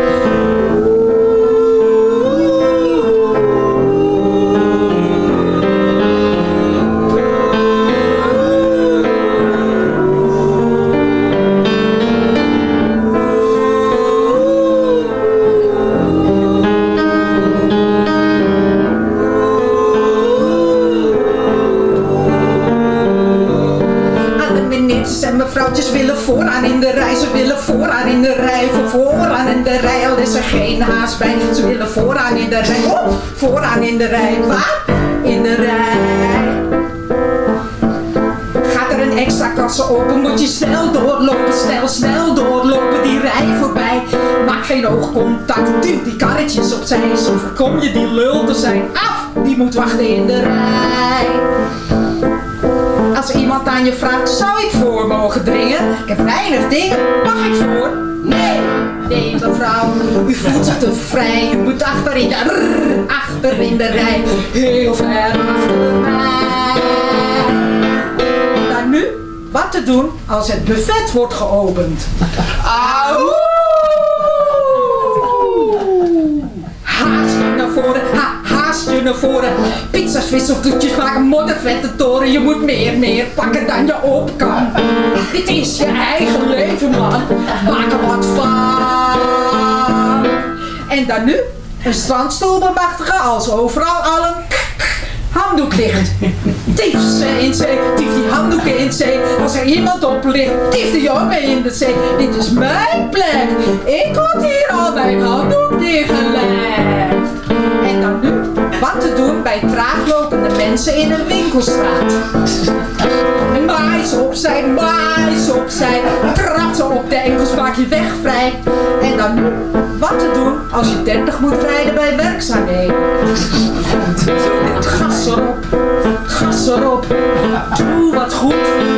Mevrouwtjes willen vooraan in de rij. Ze willen vooraan in de rij. Voor vooraan in de rij, al is er geen haast bij. Ze willen vooraan in de rij. Oh, vooraan in de rij. Waar? In de rij. Gaat er een extra ze open, moet je snel doorlopen, snel, snel doorlopen, die rij voorbij. Maak geen oogcontact, duw die karretjes opzij, zo voorkom je die lul te zijn. Af, die moet wachten in de rij. Als iemand aan je vraagt, zou ik voor mogen dringen? Ik heb weinig dingen, mag ik voor? Nee, nee mevrouw, u voelt zich te vrij. U moet achter in de, rrr, achter in de rij, heel ver achter mij. Dan nu, wat te doen als het buffet wordt geopend? Auw! Naar voren. Pizza's, wisseltoetjes maken moddervette toren. Je moet meer, meer pakken dan je op kan. Dit is je eigen leven, man. Maak er wat van. En dan nu een strandstoel bemachtigen als overal al een handdoek ligt. Tief ze in zee, tief die handdoeken in zee. Als er iemand op ligt, tief die ook mee in de zee. Dit is mijn plek. Ik had hier al mijn handdoek neergelegd. Mensen in een winkelstraat. Mais opzij, mais opzij. Trap ze op de enkels, maak je weg vrij. En dan wat te doen als je 30 moet rijden bij werkzaamheden. Gas erop, gas erop. Doe wat goed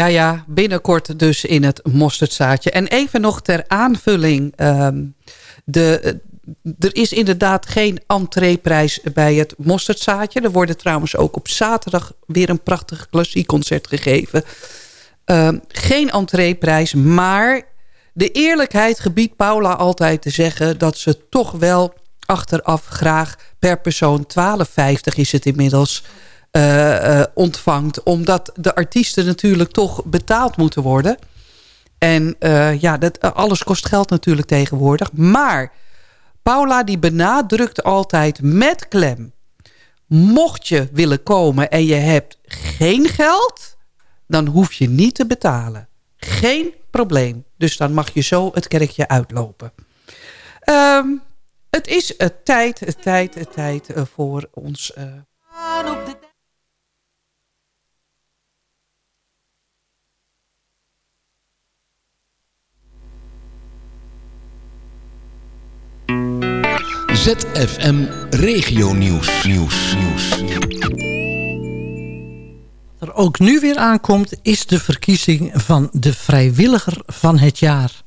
Ja, ja, binnenkort dus in het mosterdzaadje. En even nog ter aanvulling. ehm, de, eh, er is inderdaad geen entreeprijs bij het mosterdzaadje. Er worden trouwens ook op zaterdag weer een prachtig klassiek concert gegeven. Ehm, geen entreeprijs, maar de eerlijkheid gebiedt Paula altijd te zeggen... dat ze toch wel achteraf graag per persoon 12,50 is het inmiddels... eh, eh, ontvangt. Omdat de artiesten natuurlijk toch betaald moeten worden. En eh, ja, dat, alles kost geld natuurlijk tegenwoordig. Maar Paula die benadrukt altijd met klem... mocht je willen komen en je hebt geen geld... dan hoef je niet te betalen. Geen probleem. Dus dan mag je zo het kerkje uitlopen. Ehm, het is uh, tijd, uh, tijd, uh, tijd voor ons... uh, ZFM Regio Nieuws. Nieuws. Nieuws. Wat er ook nu weer aankomt is de verkiezing van de vrijwilliger van het jaar.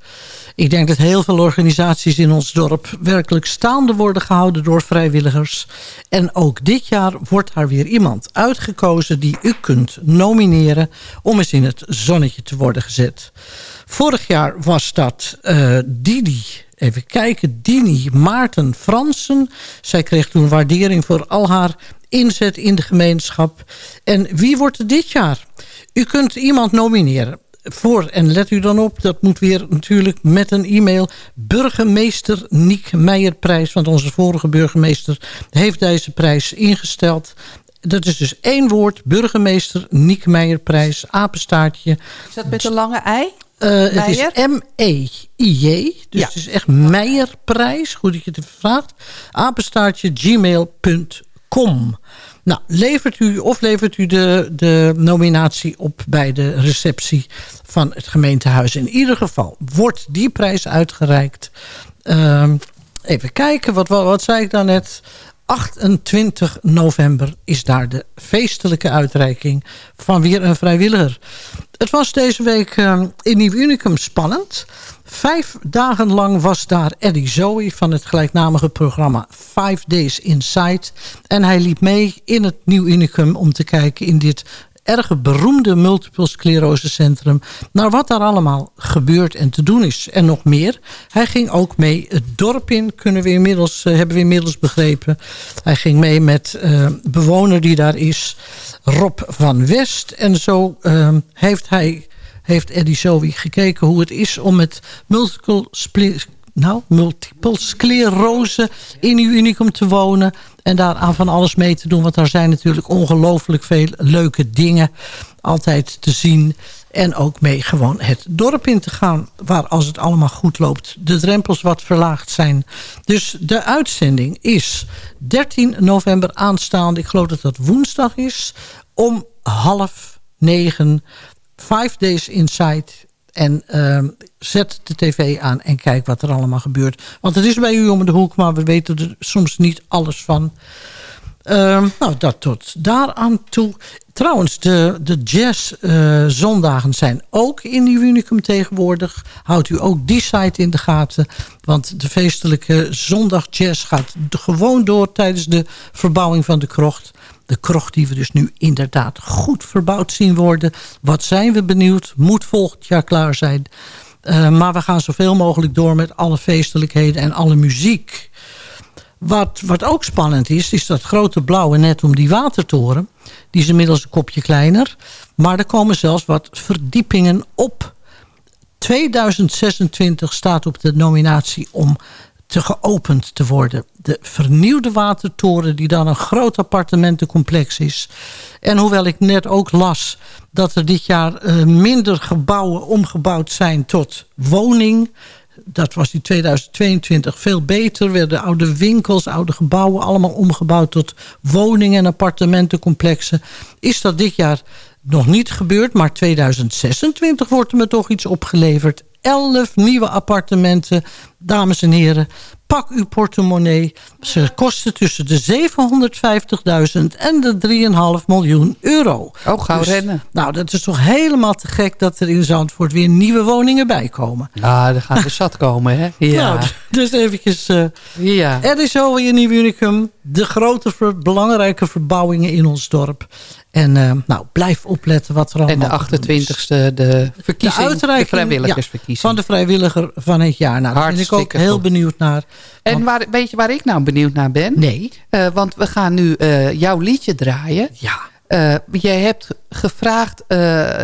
Ik denk dat heel veel organisaties in ons dorp werkelijk staande worden gehouden door vrijwilligers. En ook dit jaar wordt er weer iemand uitgekozen die u kunt nomineren om eens in het zonnetje te worden gezet. Vorig jaar was dat uh, Didi Even kijken, Dini Maarten Fransen. Zij kreeg toen waardering voor al haar inzet in de gemeenschap. En wie wordt het dit jaar? U kunt iemand nomineren voor, en let u dan op, dat moet weer natuurlijk met een e-mail... burgemeester Niek Meijerprijs, want onze vorige burgemeester heeft deze prijs ingesteld. Dat is dus één woord, burgemeester Niek Meijerprijs, apenstaartje. Is dat met een lange ei? Uh, het is M-E-I-J. Dus ja. het is echt Meijerprijs. Goed dat je het vraagt. Apenstaartje gmail.com. Nou, levert u of levert u de, de nominatie op bij de receptie van het gemeentehuis. In ieder geval wordt die prijs uitgereikt. Uh, even kijken, wat, wat, wat zei ik dan net? 28 november is daar de feestelijke uitreiking van weer een vrijwilliger. Het was deze week uh, in Nieuw Unicum spannend. Vijf dagen lang was daar Eddie Zoe van het gelijknamige programma Five Days Inside. En hij liep mee in het Nieuw Unicum om te kijken in dit erg beroemde multiple sclerose centrum... naar wat daar allemaal gebeurt en te doen is. En nog meer, hij ging ook mee het dorp in, kunnen we inmiddels, uh, hebben we inmiddels begrepen. Hij ging mee met uh, bewoner die daar is, Rob van West. En zo uh, heeft hij heeft Eddie Zoe gekeken hoe het is om met multiple, nou, multiple sclerose in Unicum te wonen. En daar aan van alles mee te doen. Want daar zijn natuurlijk ongelooflijk veel leuke dingen altijd te zien. En ook mee gewoon het dorp in te gaan. Waar als het allemaal goed loopt de drempels wat verlaagd zijn. Dus de uitzending is 13 november aanstaande. Ik geloof dat dat woensdag is. Om half negen. Five Days Inside. En uh, zet de tv aan en kijk wat er allemaal gebeurt. Want het is bij u om de hoek, maar we weten er soms niet alles van. Uh, nou, dat tot daaraan toe. Trouwens, de, de jazz-zondagen uh, zijn ook in die Unicum tegenwoordig. Houdt u ook die site in de gaten. Want de feestelijke zondag-jazz gaat gewoon door tijdens de verbouwing van de krocht. De krocht die we dus nu inderdaad goed verbouwd zien worden. Wat zijn we benieuwd? Moet volgend jaar klaar zijn. Uh, maar we gaan zoveel mogelijk door met alle feestelijkheden en alle muziek. Wat, wat ook spannend is, is dat grote blauwe net om die watertoren. Die is inmiddels een kopje kleiner. Maar er komen zelfs wat verdiepingen op. 2026 staat op de nominatie om geopend te worden. De vernieuwde watertoren die dan een groot appartementencomplex is. En hoewel ik net ook las dat er dit jaar uh, minder gebouwen omgebouwd zijn tot woning dat was in 2022 veel beter. Werden oude winkels, oude gebouwen allemaal omgebouwd tot woningen en appartementencomplexen. Is dat dit jaar nog niet gebeurd, maar 2026 wordt er me toch iets opgeleverd. 11 nieuwe appartementen, dames en heren pak uw portemonnee. Ze kosten tussen de 750.000 en de 3,5 miljoen euro. Oh, gauw dus, rennen. Nou, dat is toch helemaal te gek dat er in Zandvoort weer nieuwe woningen bij komen. Ja, er gaan er zat komen, hè? Ja. Nou, dus eventjes... Uh, ja. Er is zo in Unicum de grote, belangrijke verbouwingen in ons dorp. En uh, nou, blijf opletten wat er allemaal En de 28e, de verkiezing, de, de vrijwilligersverkiezing. Ja, van de vrijwilliger van het jaar. Nou, daar ben ik ook heel benieuwd naar. En waar, weet je waar ik nou benieuwd naar ben? Nee. Uh, want we gaan nu uh, jouw liedje draaien. Ja. Jij hebt gevraagd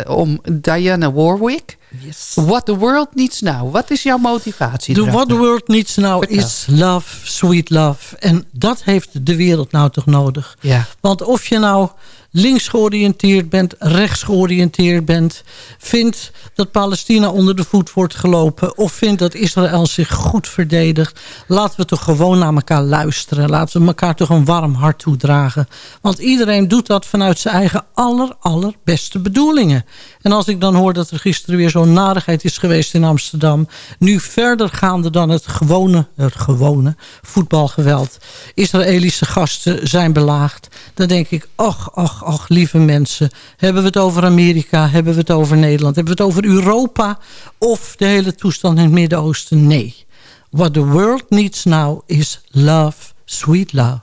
om Diana Warwick. Yes. What the world needs now. Wat is jouw motivatie? The what the world needs now Vertel. is love, sweet love. En dat heeft de wereld nou toch nodig. Ja. Want of je nou links georiënteerd bent, rechts georiënteerd bent... vindt dat Palestina onder de voet wordt gelopen... of vindt dat Israël zich goed verdedigt... laten we toch gewoon naar elkaar luisteren. Laten we elkaar toch een warm hart toedragen. Want iedereen doet dat vanuit zijn eigen aller, allerbeste bedoelingen. En als ik dan hoor dat er gisteren weer zo'n narigheid is geweest in Amsterdam... nu verder gaande dan het gewone, het gewone voetbalgeweld... Israëlische gasten zijn belaagd... dan denk ik, ach, ach, lieve mensen. Hebben we het over Amerika? Hebben we het over Nederland? Hebben we het over Europa? Of de hele toestand in het Midden-Oosten? Nee. What the world needs now is love, sweet love.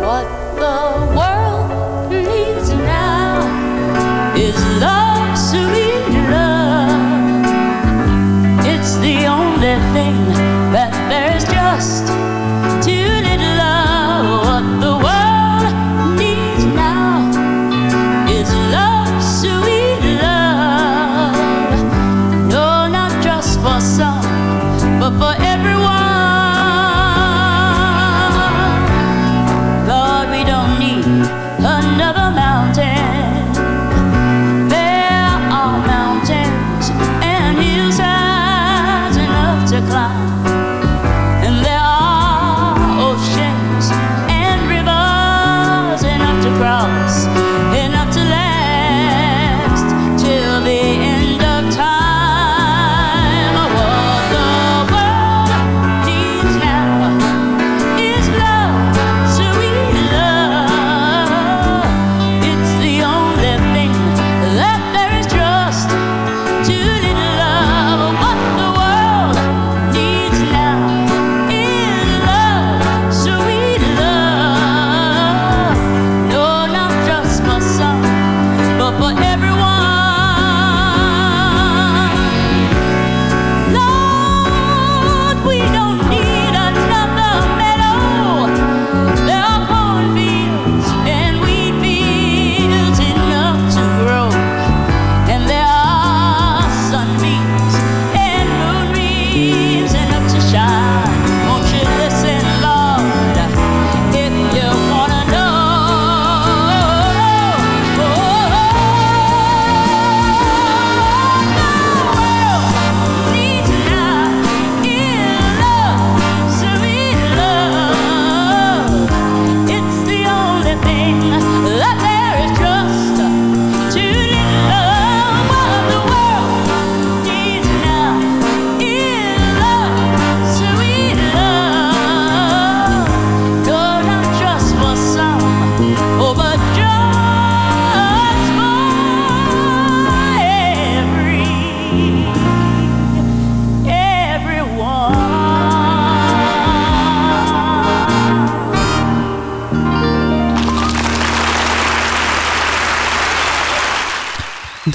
What the world needs now is love, sweet love. It's the only thing just too little of. What the world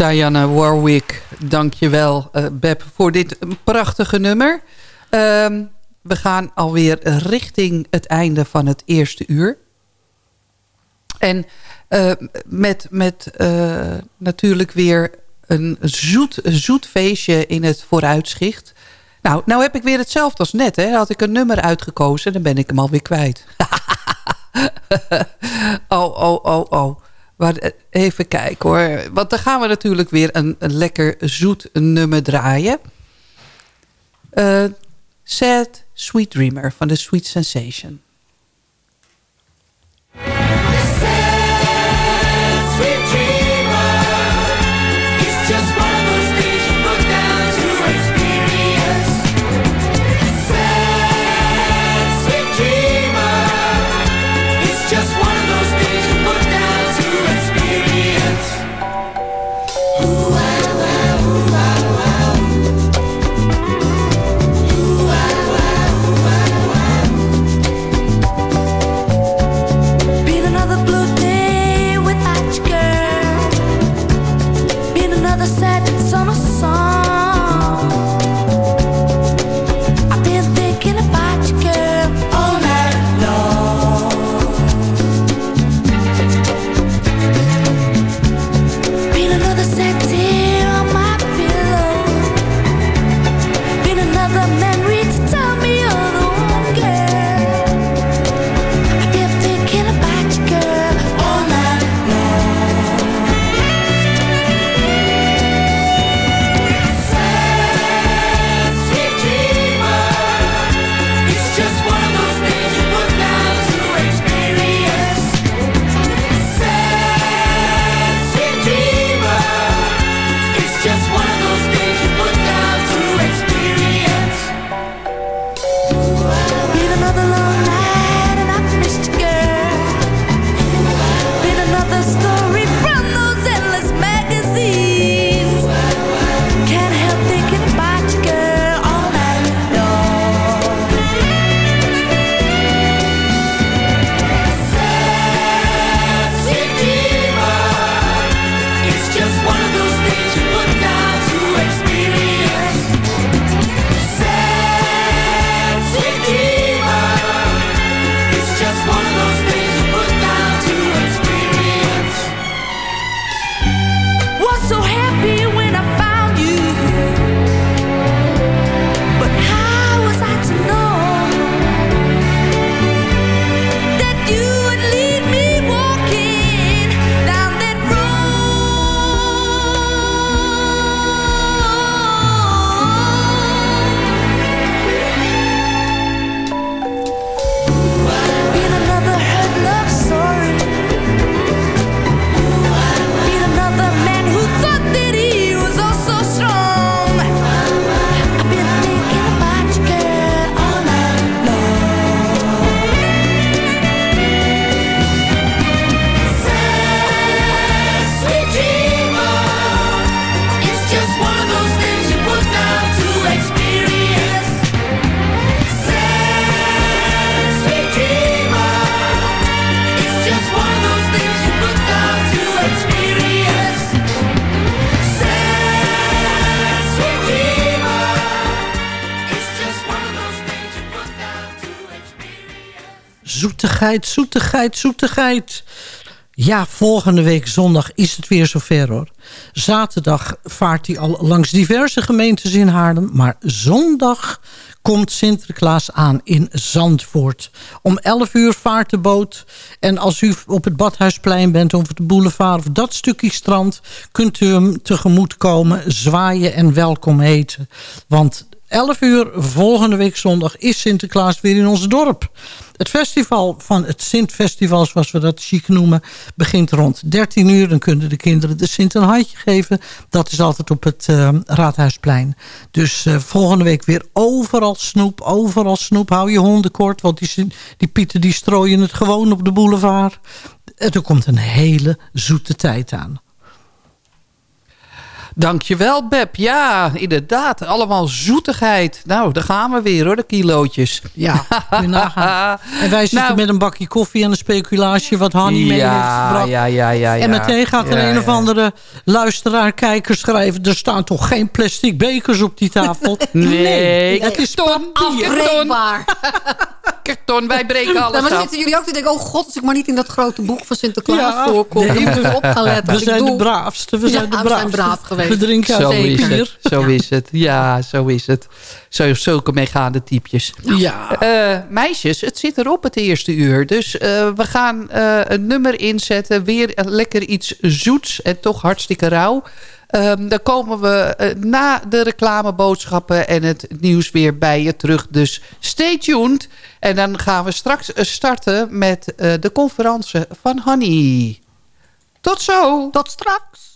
Diana Warwick, dankjewel uh, Beb voor dit prachtige nummer. Um, we gaan alweer richting het einde van het eerste uur. En uh, met, met uh, natuurlijk weer een zoet, zoet feestje in het vooruitschicht. Nou, nou heb ik weer hetzelfde als net. Hè. Had ik een nummer uitgekozen, dan ben ik hem alweer kwijt. oh, oh, oh, oh. Maar even kijken hoor. Want dan gaan we natuurlijk weer een, een lekker zoet nummer draaien. Uh, Sad Sweet Dreamer van de Sweet Sensation. Zoetigheid, zoetigheid. Ja, volgende week zondag is het weer zover hoor. Zaterdag vaart hij al langs diverse gemeentes in Haarlem. Maar zondag komt Sinterklaas aan in Zandvoort. Om 11 uur vaart de boot. En als u op het Badhuisplein bent of de boulevard of dat stukje strand... kunt u hem tegemoet komen, zwaaien en welkom heten. Want 11 uur volgende week zondag is Sinterklaas weer in ons dorp. Het festival van het Sint-festival, zoals we dat chic noemen... begint rond 13 uur. Dan kunnen de kinderen de Sint een handje geven. Dat is altijd op het uh, Raadhuisplein. Dus uh, volgende week weer overal snoep, overal snoep. Hou je honden kort, want die, die pieten die strooien het gewoon op de boulevard. En er komt een hele zoete tijd aan. Dankjewel, Beb. Ja, inderdaad. Allemaal zoetigheid. Nou, daar gaan we weer hoor, de kilootjes. Ja. En wij zitten Nou. met een bakje koffie en een speculatie wat Hanny mee heeft ja, gebracht. ja, ja, ja, ja. En meteen gaat er Ja, een of andere luisteraar, kijker schrijven... er staan toch geen plastic bekers op die tafel? Nee, het is papier. Afbreekbaar. Wij breken Ja, alles maar af. zitten jullie ook te denken... oh god, als ik maar niet in dat grote boek van Sinterklaas Ja, voorkom. dan moet ik we- op gaan letten. we zijn de braafste, we zijn de ja, we zijn braafste. braaf geweest. We drinken Zo is bier. het. Zo is het. Ja, zo is het. Zo, zulke meegaande typjes. Ja. Eh, meisjes, het zit erop het eerste uur. Dus eh, we gaan eh, een nummer inzetten. Weer lekker iets zoets en toch hartstikke rauw. Ehm, dan komen we eh, na de reclameboodschappen en het nieuws weer bij je terug. Dus stay tuned. En dan gaan we straks eh, starten met eh, de conferentie van Honey. Tot zo. Tot straks.